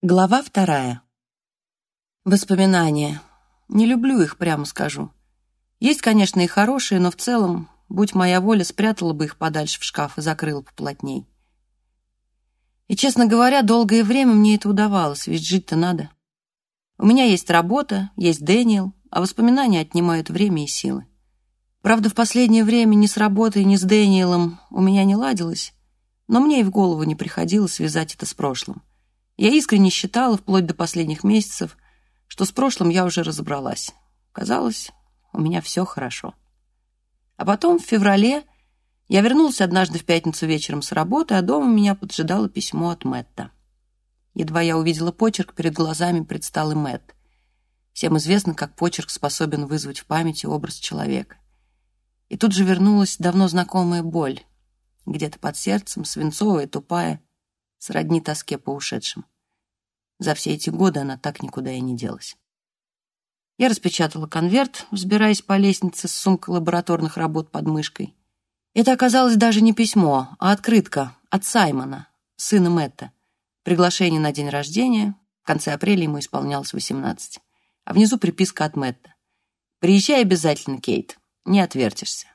Глава вторая. Воспоминания. Не люблю их, прямо скажу. Есть, конечно, и хорошие, но в целом, будь моя воля, спрятала бы их подальше в шкаф и закрыла поплотней. И, честно говоря, долгое время мне это удавалось, ведь жить-то надо. У меня есть работа, есть Дэниел, а воспоминания отнимают время и силы. Правда, в последнее время ни с работой, ни с Дэниелом у меня не ладилось, но мне и в голову не приходило связать это с прошлым. Я искренне считала, вплоть до последних месяцев, что с прошлым я уже разобралась. Казалось, у меня все хорошо. А потом, в феврале, я вернулась однажды в пятницу вечером с работы, а дома меня поджидало письмо от Мэтта. Едва я увидела почерк, перед глазами предстал и Мэтт. Всем известно, как почерк способен вызвать в памяти образ человека. И тут же вернулась давно знакомая боль. Где-то под сердцем, свинцовая, тупая, сродни тоске по ушедшим. За все эти годы она так никуда и не делась. Я распечатала конверт, взбираясь по лестнице с сумкой лабораторных работ под мышкой. Это оказалось даже не письмо, а открытка от Саймона, сына Мэтта. Приглашение на день рождения. В конце апреля ему исполнялось 18. А внизу приписка от Мэтта. «Приезжай обязательно, Кейт. Не отвертишься».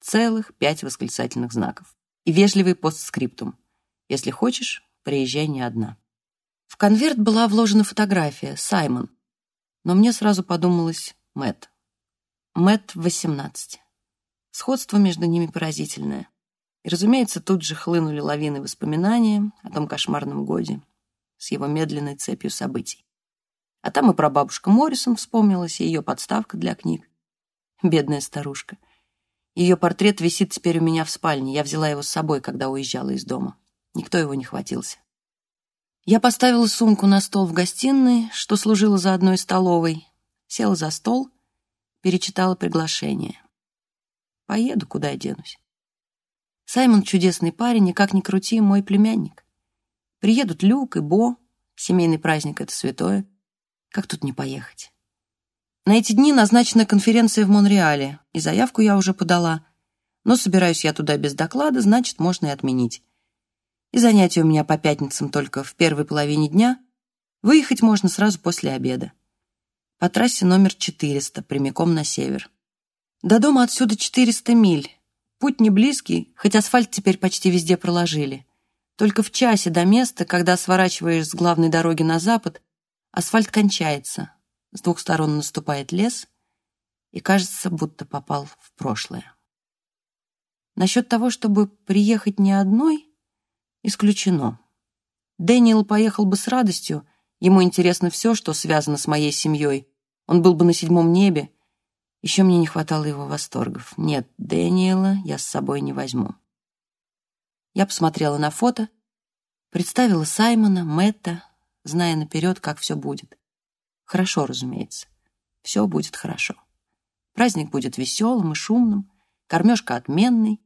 Целых пять восклицательных знаков. И вежливый постскриптум. Если хочешь, приезжай не одна. В конверт была вложена фотография, Саймон. Но мне сразу подумалось Мэт. Мэт в 18. Сходство между ними поразительное. И, разумеется, тут же хлынули лавины воспоминания о том кошмарном годе с его медленной цепью событий. А там и про бабушку Моррисон вспомнилась, и ее подставка для книг. Бедная старушка. Ее портрет висит теперь у меня в спальне. Я взяла его с собой, когда уезжала из дома. Никто его не хватился. Я поставила сумку на стол в гостиной, что служило за одной столовой, села за стол, перечитала приглашение. Поеду, куда я денусь. Саймон чудесный парень, и как ни крути, мой племянник. Приедут Люк и Бо, семейный праздник — это святое. Как тут не поехать? На эти дни назначена конференция в Монреале, и заявку я уже подала. Но собираюсь я туда без доклада, значит, можно и отменить и занятия у меня по пятницам только в первой половине дня, выехать можно сразу после обеда. По трассе номер 400, прямиком на север. До дома отсюда 400 миль. Путь не близкий, хоть асфальт теперь почти везде проложили. Только в часе до места, когда сворачиваешь с главной дороги на запад, асфальт кончается. С двух сторон наступает лес, и кажется, будто попал в прошлое. Насчет того, чтобы приехать не одной, Исключено. Дэниел поехал бы с радостью, ему интересно все, что связано с моей семьей. Он был бы на седьмом небе. Еще мне не хватало его восторгов. Нет, Дэниела я с собой не возьму. Я посмотрела на фото, представила Саймона, Мэтта, зная наперед, как все будет. Хорошо, разумеется. Все будет хорошо. Праздник будет веселым и шумным, кормежка отменной,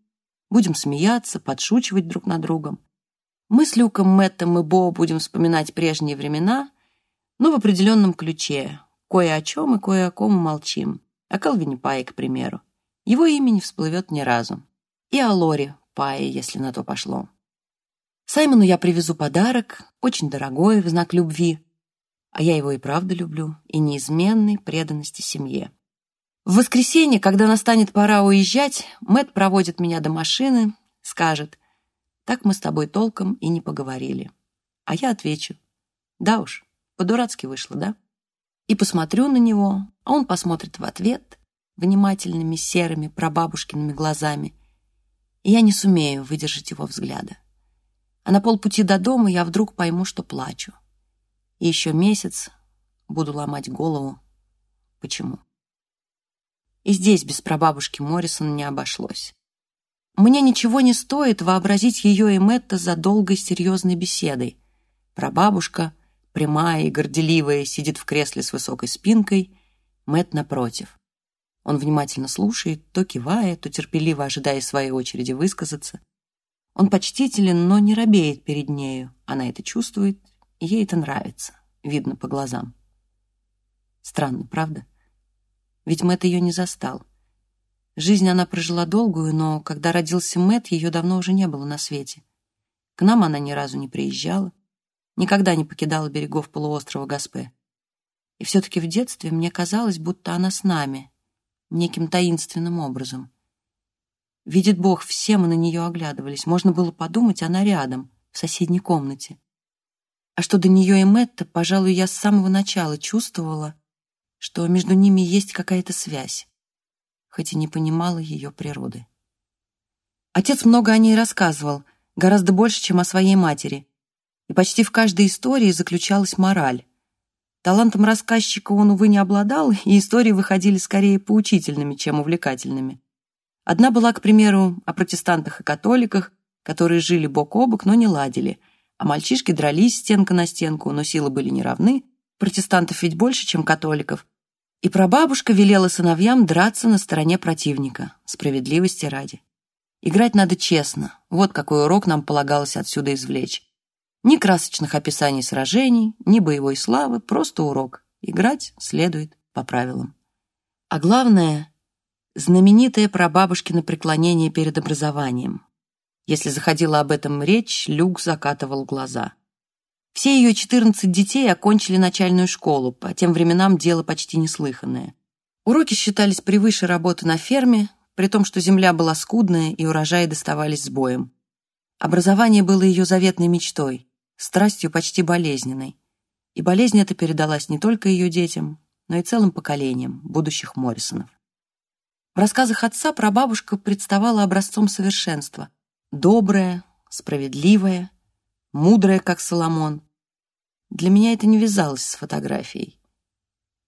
будем смеяться, подшучивать друг над другом. Мы с Люком, Мэттом и Бо будем вспоминать прежние времена, но в определенном ключе. Кое о чем и кое о ком молчим. О Калвине Пае, к примеру. Его имя не всплывет ни разу. И о Лоре Пае, если на то пошло. Саймону я привезу подарок, очень дорогой, в знак любви. А я его и правда люблю, и неизменной преданности семье. В воскресенье, когда настанет пора уезжать, Мэтт проводит меня до машины, скажет, так мы с тобой толком и не поговорили. А я отвечу. Да уж, по-дурацки вышло, да? И посмотрю на него, а он посмотрит в ответ внимательными серыми прабабушкиными глазами. И я не сумею выдержать его взгляда. А на полпути до дома я вдруг пойму, что плачу. И еще месяц буду ломать голову. Почему? И здесь без прабабушки Моррисон не обошлось. Мне ничего не стоит вообразить ее и Мэтта за долгой серьезной беседой. Прабабушка, прямая и горделивая, сидит в кресле с высокой спинкой, Мэтт напротив. Он внимательно слушает, то кивая, то терпеливо ожидая своей очереди высказаться. Он почтителен, но не робеет перед нею. Она это чувствует, ей это нравится, видно по глазам. Странно, правда? Ведь Мэтт ее не застал. Жизнь она прожила долгую, но когда родился Мэт, ее давно уже не было на свете. К нам она ни разу не приезжала. никогда не покидала берегов полуострова Гаспе. И все-таки в детстве мне казалось, будто она с нами, неким таинственным образом. Видит Бог, все мы на нее оглядывались. Можно было подумать, она рядом, в соседней комнате. А что до нее и Мэтта, пожалуй, я с самого начала чувствовала, что между ними есть какая-то связь, хоть и не понимала ее природы. Отец много о ней рассказывал, гораздо больше, чем о своей матери, и почти в каждой истории заключалась мораль. Талантом рассказчика он, увы, не обладал, и истории выходили скорее поучительными, чем увлекательными. Одна была, к примеру, о протестантах и католиках, которые жили бок о бок, но не ладили, а мальчишки дрались стенка на стенку, но силы были неравны, протестантов ведь больше, чем католиков, и прабабушка велела сыновьям драться на стороне противника, справедливости ради. Играть надо честно, вот какой урок нам полагалось отсюда извлечь. Ни красочных описаний сражений, ни боевой славы, просто урок. Играть следует по правилам. А главное — знаменитое прабабушкино преклонение перед образованием. Если заходила об этом речь, Люк закатывал глаза. Все ее 14 детей окончили начальную школу, по тем временам дело почти неслыханное. Уроки считались превыше работы на ферме, при том, что земля была скудная и урожаи доставались с боем. Образование было ее заветной мечтой страстью почти болезненной. И болезнь эта передалась не только ее детям, но и целым поколениям будущих Моррисонов. В рассказах отца прабабушка представала образцом совершенства. Добрая, справедливая, мудрая, как Соломон. Для меня это не вязалось с фотографией.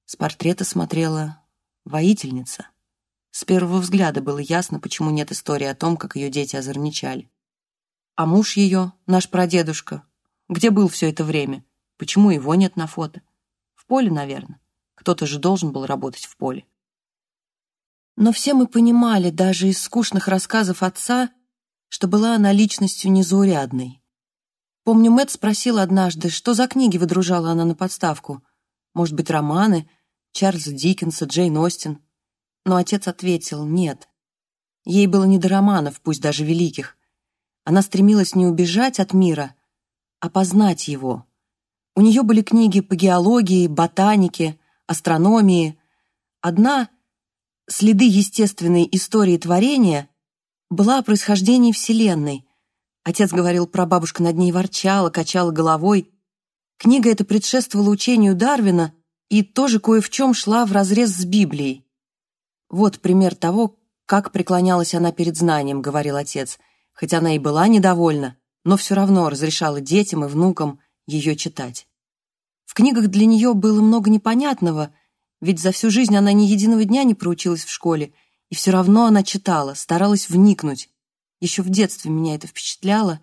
С портрета смотрела воительница. С первого взгляда было ясно, почему нет истории о том, как ее дети озорничали. А муж ее, наш прадедушка, где был все это время? Почему его нет на фото? В поле, наверное. Кто-то же должен был работать в поле. Но все мы понимали, даже из скучных рассказов отца, что была она личностью незаурядной. Помню, Мэтт спросил однажды, что за книги выдружала она на подставку. Может быть, романы Чарльза Диккенса, Джейн Остин. Но отец ответил «нет». Ей было не до романов, пусть даже великих. Она стремилась не убежать от мира, опознать его. У нее были книги по геологии, ботанике, астрономии. Одна «Следы естественной истории творения» была о происхождении Вселенной. Отец говорил, про бабушка над ней ворчала, качала головой. Книга эта предшествовала учению Дарвина и тоже кое в чем шла вразрез с Библией. Вот пример того, как преклонялась она перед знанием, говорил отец, хотя она и была недовольна но все равно разрешала детям и внукам ее читать. В книгах для нее было много непонятного, ведь за всю жизнь она ни единого дня не проучилась в школе, и все равно она читала, старалась вникнуть. Еще в детстве меня это впечатляло,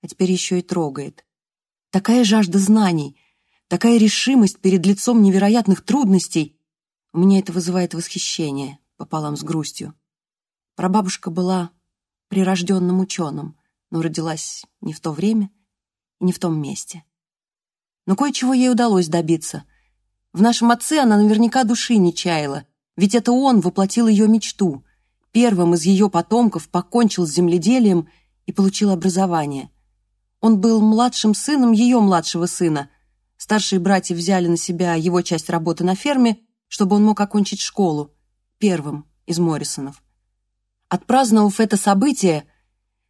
а теперь еще и трогает. Такая жажда знаний, такая решимость перед лицом невероятных трудностей. У меня это вызывает восхищение пополам с грустью. Прабабушка была прирожденным ученым но родилась не в то время и не в том месте. Но кое-чего ей удалось добиться. В нашем отце она наверняка души не чаяла, ведь это он воплотил ее мечту. Первым из ее потомков покончил с земледелием и получил образование. Он был младшим сыном ее младшего сына. Старшие братья взяли на себя его часть работы на ферме, чтобы он мог окончить школу, первым из Моррисонов. Отпраздновав это событие,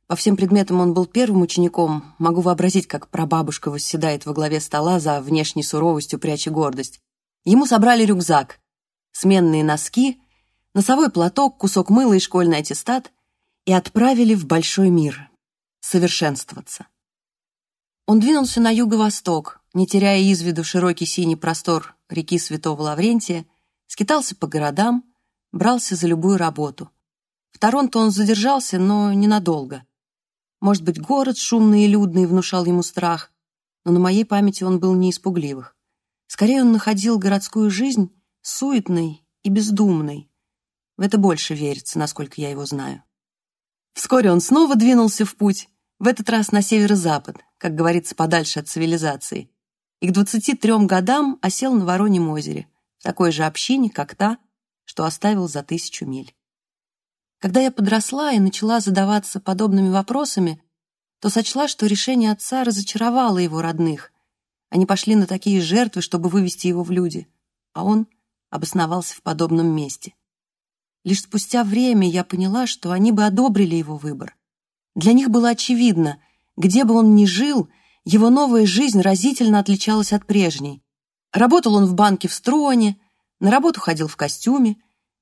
по всем предметам он был первым учеником. Могу вообразить, как прабабушка восседает во главе стола за внешней суровостью, пряча гордость. Ему собрали рюкзак, сменные носки, носовой платок, кусок мыла и школьный аттестат и отправили в большой мир совершенствоваться. Он двинулся на юго-восток, не теряя из виду широкий синий простор реки Святого Лаврентия, скитался по городам, брался за любую работу. В Торонто он задержался, но ненадолго. Может быть, город шумный и людный внушал ему страх, но на моей памяти он был не испугливых. Скорее, он находил городскую жизнь суетной и бездумной. В это больше верится, насколько я его знаю. Вскоре он снова двинулся в путь, в этот раз на северо-запад, как говорится, подальше от цивилизации, и к 23 годам осел на Вороньем озере, в такой же общине, как та, что оставил за тысячу миль. Когда я подросла и начала задаваться подобными вопросами, то сочла, что решение отца разочаровало его родных, Они пошли на такие жертвы, чтобы вывести его в люди, а он обосновался в подобном месте. Лишь спустя время я поняла, что они бы одобрили его выбор. Для них было очевидно, где бы он ни жил, его новая жизнь разительно отличалась от прежней. Работал он в банке в Строне, на работу ходил в костюме,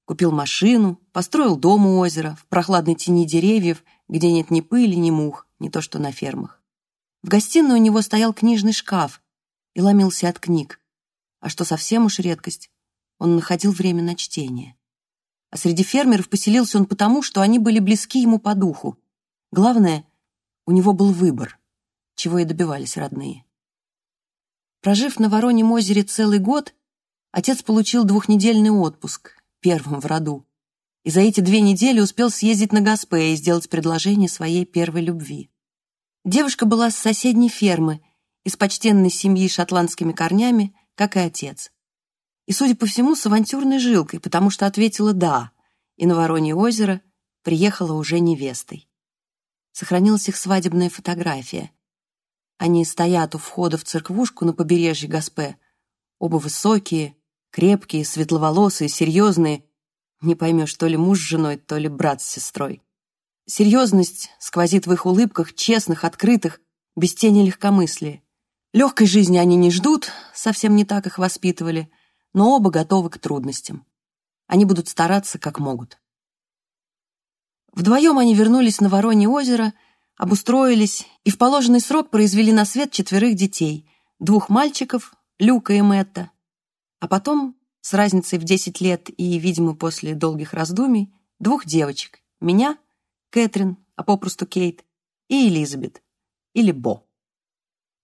купил машину, построил дом у озера, в прохладной тени деревьев, где нет ни пыли, ни мух, не то что на фермах. В гостиной у него стоял книжный шкаф и ломился от книг. А что совсем уж редкость, он находил время на чтение. А среди фермеров поселился он потому, что они были близки ему по духу. Главное, у него был выбор, чего и добивались родные. Прожив на Вороньем озере целый год, отец получил двухнедельный отпуск, первым в роду, и за эти две недели успел съездить на Гаспе и сделать предложение своей первой любви. Девушка была с соседней фермы, из почтенной семьи шотландскими корнями, как и отец. И, судя по всему, с авантюрной жилкой, потому что ответила «да», и на Воронье озеро приехала уже невестой. Сохранилась их свадебная фотография. Они стоят у входа в церквушку на побережье Гаспе, оба высокие, крепкие, светловолосые, серьезные. Не поймешь, то ли муж с женой, то ли брат с сестрой. Серьезность сквозит в их улыбках, честных, открытых, без тени легкомыслия. Легкой жизни они не ждут, совсем не так их воспитывали, но оба готовы к трудностям. Они будут стараться, как могут. Вдвоем они вернулись на Воронье озеро, обустроились и в положенный срок произвели на свет четверых детей, двух мальчиков, Люка и Мэтта, а потом, с разницей в 10 лет и, видимо, после долгих раздумий, двух девочек, меня, Кэтрин, а попросту Кейт, и Элизабет, или Бо.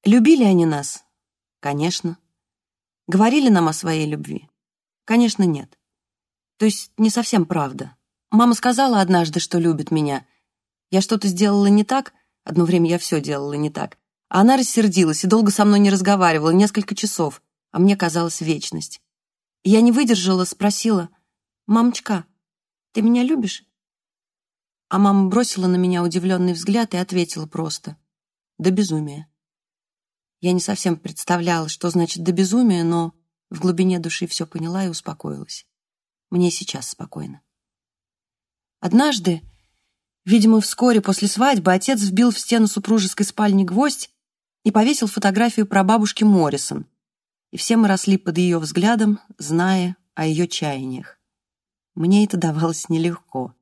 Любили они нас? Конечно. Говорили нам о своей любви? Конечно, нет. То есть не совсем правда. Мама сказала однажды, что любит меня. Я что-то сделала не так, одно время я все делала не так. А она рассердилась и долго со мной не разговаривала, несколько часов а мне казалась вечность. Я не выдержала, спросила, «Мамочка, ты меня любишь?» А мама бросила на меня удивленный взгляд и ответила просто, «До безумия». Я не совсем представляла, что значит «до безумия», но в глубине души все поняла и успокоилась. Мне сейчас спокойно. Однажды, видимо, вскоре после свадьбы, отец вбил в стену супружеской спальни гвоздь и повесил фотографию прабабушки Моррисон, и все мы росли под ее взглядом, зная о ее чаяниях. Мне это давалось нелегко.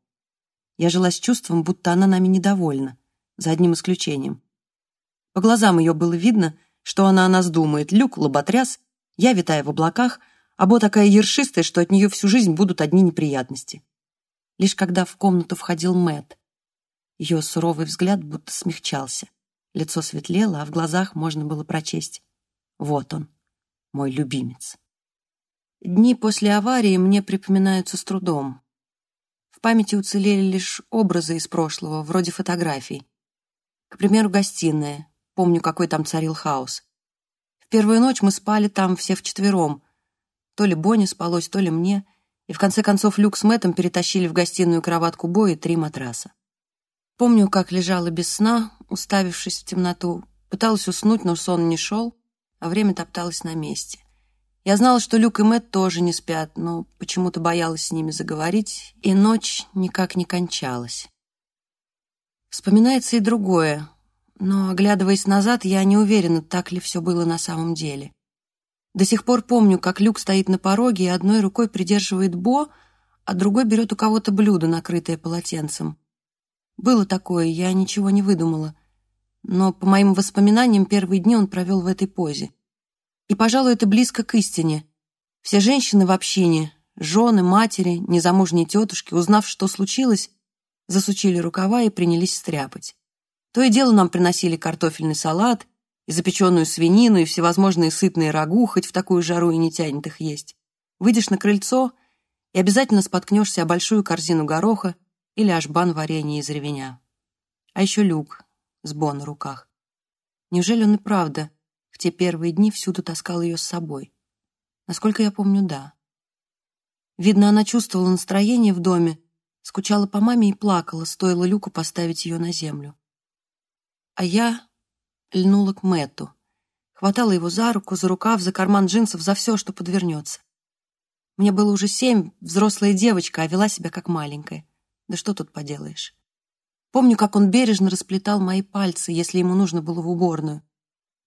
Я жила с чувством, будто она нами недовольна, за одним исключением. По глазам ее было видно, что она о нас думает. Люк — лоботряс, я витаю в облаках, а Бо такая ершистая, что от нее всю жизнь будут одни неприятности. Лишь когда в комнату входил Мэт, ее суровый взгляд будто смягчался. Лицо светлело, а в глазах можно было прочесть. Вот он, мой любимец. Дни после аварии мне припоминаются с трудом. В памяти уцелели лишь образы из прошлого, вроде фотографий. К примеру, гостиная. Помню, какой там царил хаос. В первую ночь мы спали там все вчетвером. То ли Бонни спалось, то ли мне. И в конце концов Люк с Мэттом перетащили в гостиную кроватку Бои три матраса. Помню, как лежала без сна, уставившись в темноту. Пыталась уснуть, но сон не шел а время топталось на месте. Я знала, что Люк и Мэтт тоже не спят, но почему-то боялась с ними заговорить, и ночь никак не кончалась. Вспоминается и другое, но, оглядываясь назад, я не уверена, так ли все было на самом деле. До сих пор помню, как Люк стоит на пороге и одной рукой придерживает Бо, а другой берет у кого-то блюдо, накрытое полотенцем. Было такое, я ничего не выдумала но, по моим воспоминаниям, первые дни он провел в этой позе. И, пожалуй, это близко к истине. Все женщины в общине, жены, матери, незамужние тетушки, узнав, что случилось, засучили рукава и принялись стряпать. То и дело нам приносили картофельный салат, и запеченную свинину, и всевозможные сытные рагу, хоть в такую жару и не тянет их есть. Выйдешь на крыльцо и обязательно споткнешься о большую корзину гороха или ажбан варенья из ревеня. А еще люк, с Бо на руках. Неужели он и правда в те первые дни всюду таскал ее с собой? Насколько я помню, да. Видно, она чувствовала настроение в доме, скучала по маме и плакала, стоило Люку поставить ее на землю. А я льнула к Мэтту, хватала его за руку, за рукав, за карман джинсов, за все, что подвернется. Мне было уже семь, взрослая девочка, а вела себя как маленькая. Да что тут поделаешь. Помню, как он бережно расплетал мои пальцы, если ему нужно было в уборную.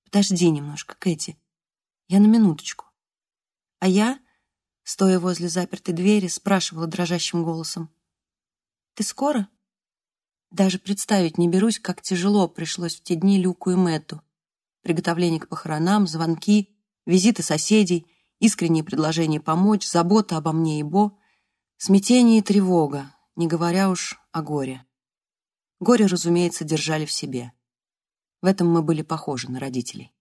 Подожди немножко, Кэти. Я на минуточку. А я, стоя возле запертой двери, спрашивала дрожащим голосом. Ты скоро? Даже представить не берусь, как тяжело пришлось в те дни Люку и Мэтту. Приготовление к похоронам, звонки, визиты соседей, искренние предложения помочь, забота обо мне и Бо, смятение и тревога, не говоря уж о горе. Горе, разумеется, держали в себе. В этом мы были похожи на родителей.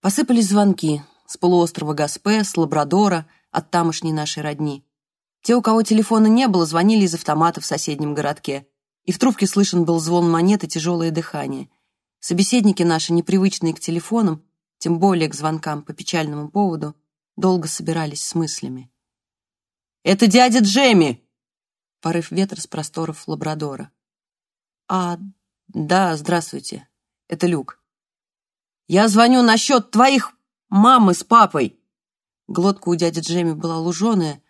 Посыпались звонки с полуострова Гаспе, с Лабрадора, от тамошней нашей родни. Те, у кого телефона не было, звонили из автомата в соседнем городке и в трубке слышен был звон монет и тяжелое дыхание. Собеседники наши, непривычные к телефонам, тем более к звонкам по печальному поводу, долго собирались с мыслями. «Это дядя Джемми!» Порыв ветра с просторов Лабрадора. «А, да, здравствуйте. Это Люк. Я звоню насчет твоих мамы с папой!» Глотка у дяди Джемми была луженая,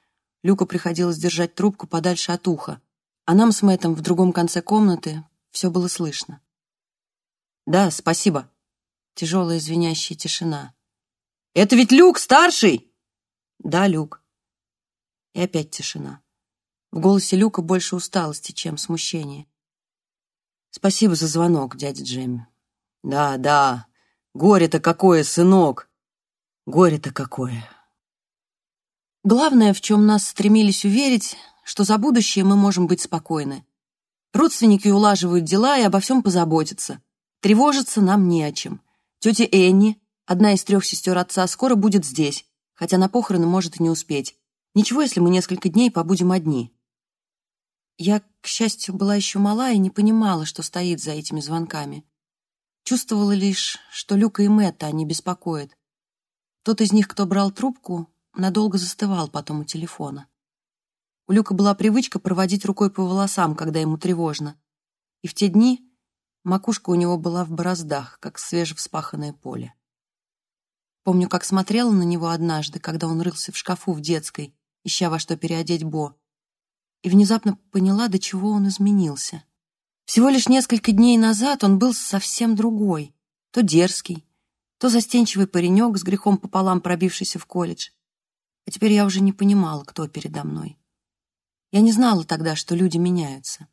Люку приходилось держать трубку подальше от уха а нам с Мэттом в другом конце комнаты все было слышно. «Да, спасибо». Тяжелая звенящая тишина. «Это ведь Люк, старший?» «Да, Люк». И опять тишина. В голосе Люка больше усталости, чем смущения. «Спасибо за звонок, дядя Джемми». «Да, да, горе-то какое, сынок! Горе-то какое!» Главное, в чем нас стремились уверить, что за будущее мы можем быть спокойны. Родственники улаживают дела и обо всем позаботятся. Тревожиться нам не о чем. Тетя Энни, одна из трех сестер отца, скоро будет здесь, хотя на похороны может и не успеть. Ничего, если мы несколько дней побудем одни. Я, к счастью, была еще мала и не понимала, что стоит за этими звонками. Чувствовала лишь, что Люка и Мэтта они беспокоят. Тот из них, кто брал трубку, надолго застывал потом у телефона. У Люка была привычка проводить рукой по волосам, когда ему тревожно. И в те дни макушка у него была в бороздах, как свежевспаханное поле. Помню, как смотрела на него однажды, когда он рылся в шкафу в детской, ища во что переодеть Бо, и внезапно поняла, до чего он изменился. Всего лишь несколько дней назад он был совсем другой, то дерзкий, то застенчивый паренек с грехом пополам пробившийся в колледж. А теперь я уже не понимала, кто передо мной. Я не знала тогда, что люди меняются.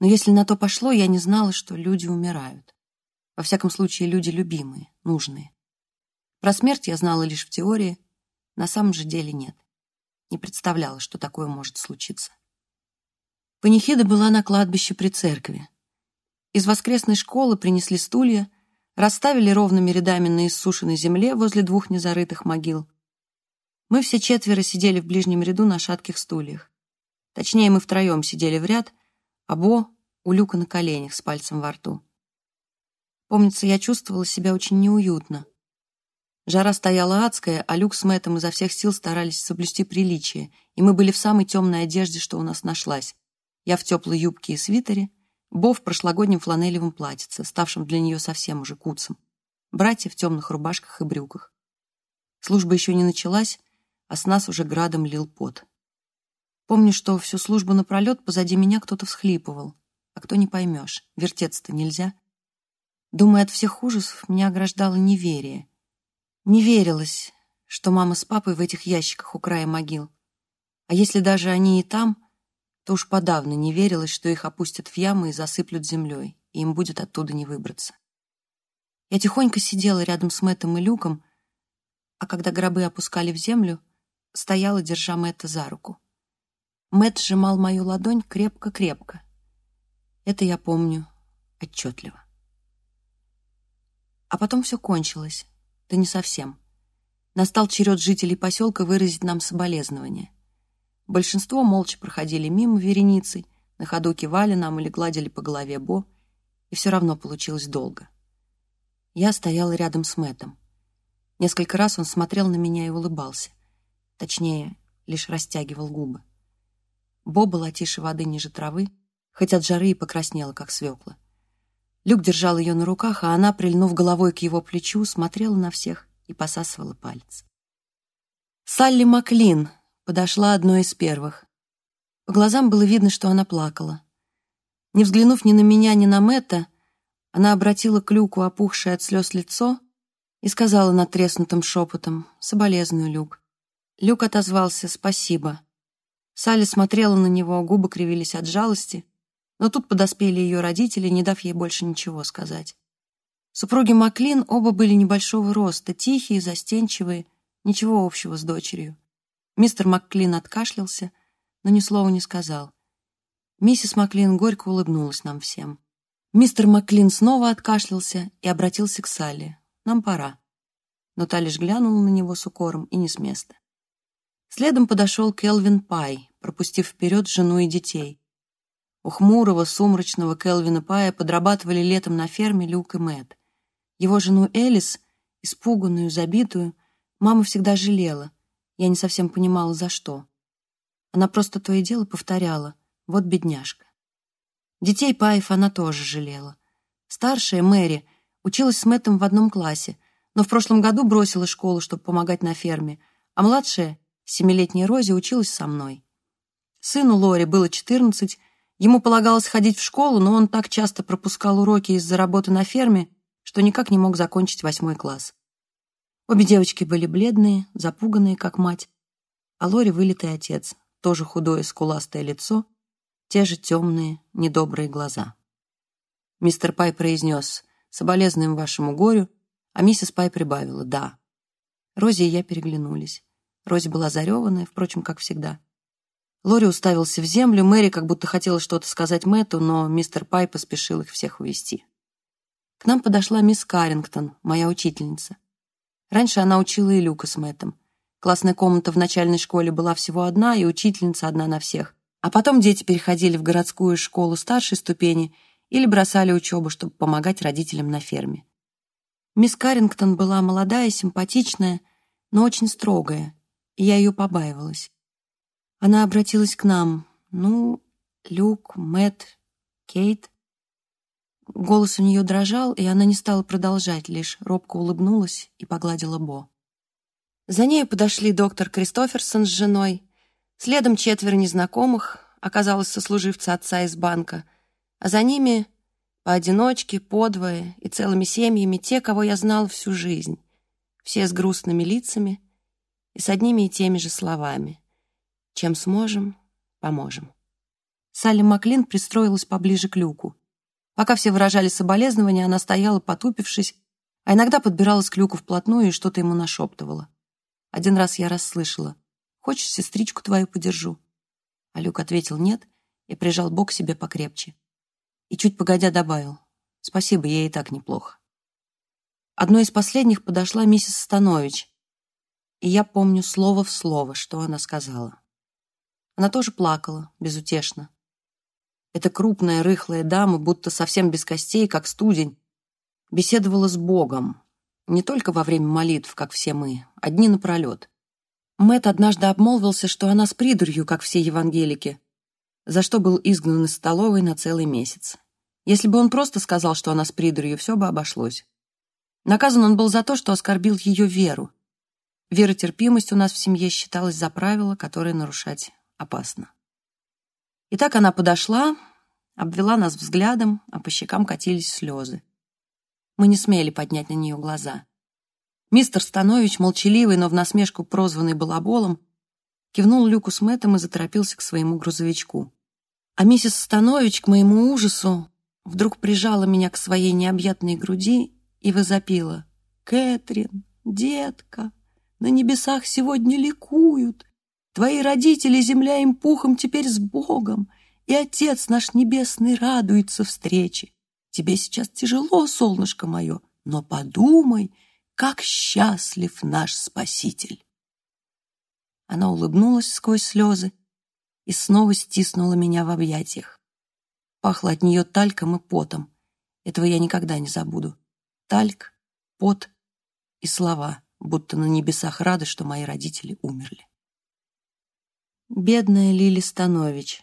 Но если на то пошло, я не знала, что люди умирают. Во всяком случае, люди любимые, нужные. Про смерть я знала лишь в теории, на самом же деле нет. Не представляла, что такое может случиться. Панихида была на кладбище при церкви. Из воскресной школы принесли стулья, расставили ровными рядами на иссушенной земле возле двух незарытых могил. Мы все четверо сидели в ближнем ряду на шатких стульях. Точнее, мы втроем сидели в ряд, а Бо у Люка на коленях с пальцем во рту. Помнится, я чувствовала себя очень неуютно. Жара стояла адская, а Люк с Мэттом изо всех сил старались соблюсти приличие, и мы были в самой темной одежде, что у нас нашлась. Я в теплой юбке и свитере, Бо в прошлогоднем фланелевом платьице, ставшем для нее совсем уже куцем. Братья в темных рубашках и брюках. Служба еще не началась, а с нас уже градом лил пот. Помню, что всю службу напролет позади меня кто-то всхлипывал. А кто не поймешь, вертеться-то нельзя. Думая от всех ужасов, меня ограждало неверие. Не верилось, что мама с папой в этих ящиках у края могил. А если даже они и там, то уж подавно не верилось, что их опустят в ямы и засыплют землей, и им будет оттуда не выбраться. Я тихонько сидела рядом с Мэттом и Люком, а когда гробы опускали в землю, стояла, держа Мэтта за руку. Мэт сжимал мою ладонь крепко-крепко. Это я помню отчетливо. А потом все кончилось. Да не совсем. Настал черед жителей поселка выразить нам соболезнования. Большинство молча проходили мимо вереницей, на ходу кивали нам или гладили по голове Бо, и все равно получилось долго. Я стояла рядом с Мэтом. Несколько раз он смотрел на меня и улыбался. Точнее, лишь растягивал губы. Бо была тише воды ниже травы, хоть от жары и покраснела, как свекла. Люк держал ее на руках, а она, прильнув головой к его плечу, смотрела на всех и посасывала палец. Салли Маклин подошла одной из первых. По глазам было видно, что она плакала. Не взглянув ни на меня, ни на Мэтта, она обратила к Люку опухшее от слез лицо и сказала надтреснутым шепотом «Соболезную, Люк». Люк отозвался «Спасибо». Салли смотрела на него, губы кривились от жалости, но тут подоспели ее родители, не дав ей больше ничего сказать. Супруги Маклин оба были небольшого роста, тихие, застенчивые, ничего общего с дочерью. Мистер Маклин откашлялся, но ни слова не сказал. Миссис Маклин горько улыбнулась нам всем. Мистер Маклин снова откашлялся и обратился к Салли. «Нам пора». Но та лишь глянула на него с укором и не с места. Следом подошел Келвин Пай, пропустив вперед жену и детей. У хмурого, сумрачного Келвина Пая подрабатывали летом на ферме Люк и Мэтт. Его жену Элис, испуганную, забитую, мама всегда жалела. Я не совсем понимала, за что. Она просто то и дело повторяла «Вот бедняжка». Детей Паев она тоже жалела. Старшая, Мэри, училась с Мэттом в одном классе, но в прошлом году бросила школу, чтобы помогать на ферме, а младшая, Семилетняя Рози училась со мной. Сыну Лори было 14, ему полагалось ходить в школу, но он так часто пропускал уроки из-за работы на ферме, что никак не мог закончить восьмой класс. Обе девочки были бледные, запуганные, как мать, а Лори вылитый отец, тоже худое скуластое лицо, те же темные, недобрые глаза. Мистер Пай произнес «Соболезнуем вашему горю», а миссис Пай прибавила «Да». Рози и я переглянулись. Рози была зареванная, впрочем, как всегда. Лори уставился в землю, Мэри как будто хотела что-то сказать Мэтту, но мистер Пай поспешил их всех увести. К нам подошла мисс Каррингтон, моя учительница. Раньше она учила и Люка с Мэттом. Классная комната в начальной школе была всего одна, и учительница одна на всех. А потом дети переходили в городскую школу старшей ступени или бросали учебу, чтобы помогать родителям на ферме. Мисс Каррингтон была молодая, симпатичная, но очень строгая, я ее побаивалась. Она обратилась к нам. Ну, Люк, Мэтт, Кейт. Голос у нее дрожал, и она не стала продолжать, лишь робко улыбнулась и погладила Бо. За ней подошли доктор Кристоферсон с женой, следом четверо незнакомых, оказалось, сослуживцы отца из банка, а за ними поодиночке, подвое и целыми семьями те, кого я знал всю жизнь, все с грустными лицами — и с одними и теми же словами. Чем сможем, поможем. Салли Маклин пристроилась поближе к люку. Пока все выражали соболезнования, она стояла, потупившись, а иногда подбиралась к люку вплотную и что-то ему нашептывала. Один раз я расслышала. «Хочешь, сестричку твою подержу?» А Люк ответил «нет» и прижал бок себе покрепче. И чуть погодя добавил «Спасибо, ей и так неплохо». Одной из последних подошла миссис Станович, и я помню слово в слово, что она сказала. Она тоже плакала, безутешно. Эта крупная, рыхлая дама, будто совсем без костей, как студень, беседовала с Богом, не только во время молитв, как все мы, а дни напролет. Мэтт однажды обмолвился, что она с придурью, как все евангелики, за что был изгнан из столовой на целый месяц. Если бы он просто сказал, что она с придурью, все бы обошлось. Наказан он был за то, что оскорбил ее веру, Веротерпимость у нас в семье считалась за правило, которое нарушать опасно. Итак, она подошла, обвела нас взглядом, а по щекам катились слезы. Мы не смели поднять на нее глаза. Мистер Станович, молчаливый, но в насмешку прозванный балаболом, кивнул Люку с Мэттом и заторопился к своему грузовичку. А миссис Станович, к моему ужасу, вдруг прижала меня к своей необъятной груди и возопила. «Кэтрин, детка!» На небесах сегодня ликуют. Твои родители, земля им пухом, теперь с Богом. И Отец наш Небесный радуется встрече. Тебе сейчас тяжело, солнышко мое, но подумай, как счастлив наш Спаситель. Она улыбнулась сквозь слезы и снова стиснула меня в объятиях. Пахло от нее тальком и потом. Этого я никогда не забуду. Тальк, пот и слова — будто на небесах рады, что мои родители умерли. Бедная Лили Станович.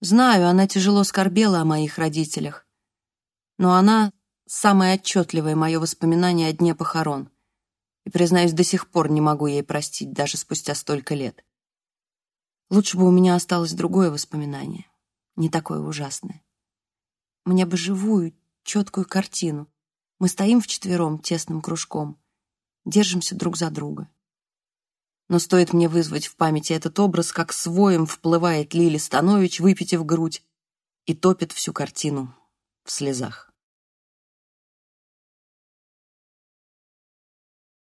Знаю, она тяжело скорбела о моих родителях. Но она — самое отчетливое мое воспоминание о дне похорон. И, признаюсь, до сих пор не могу ей простить, даже спустя столько лет. Лучше бы у меня осталось другое воспоминание, не такое ужасное. Мне бы живую, четкую картину. Мы стоим вчетвером, тесным кружком, держимся друг за друга. Но стоит мне вызвать в памяти этот образ, как своим вплывает Лили Станович, выпитив грудь, и топит всю картину в слезах.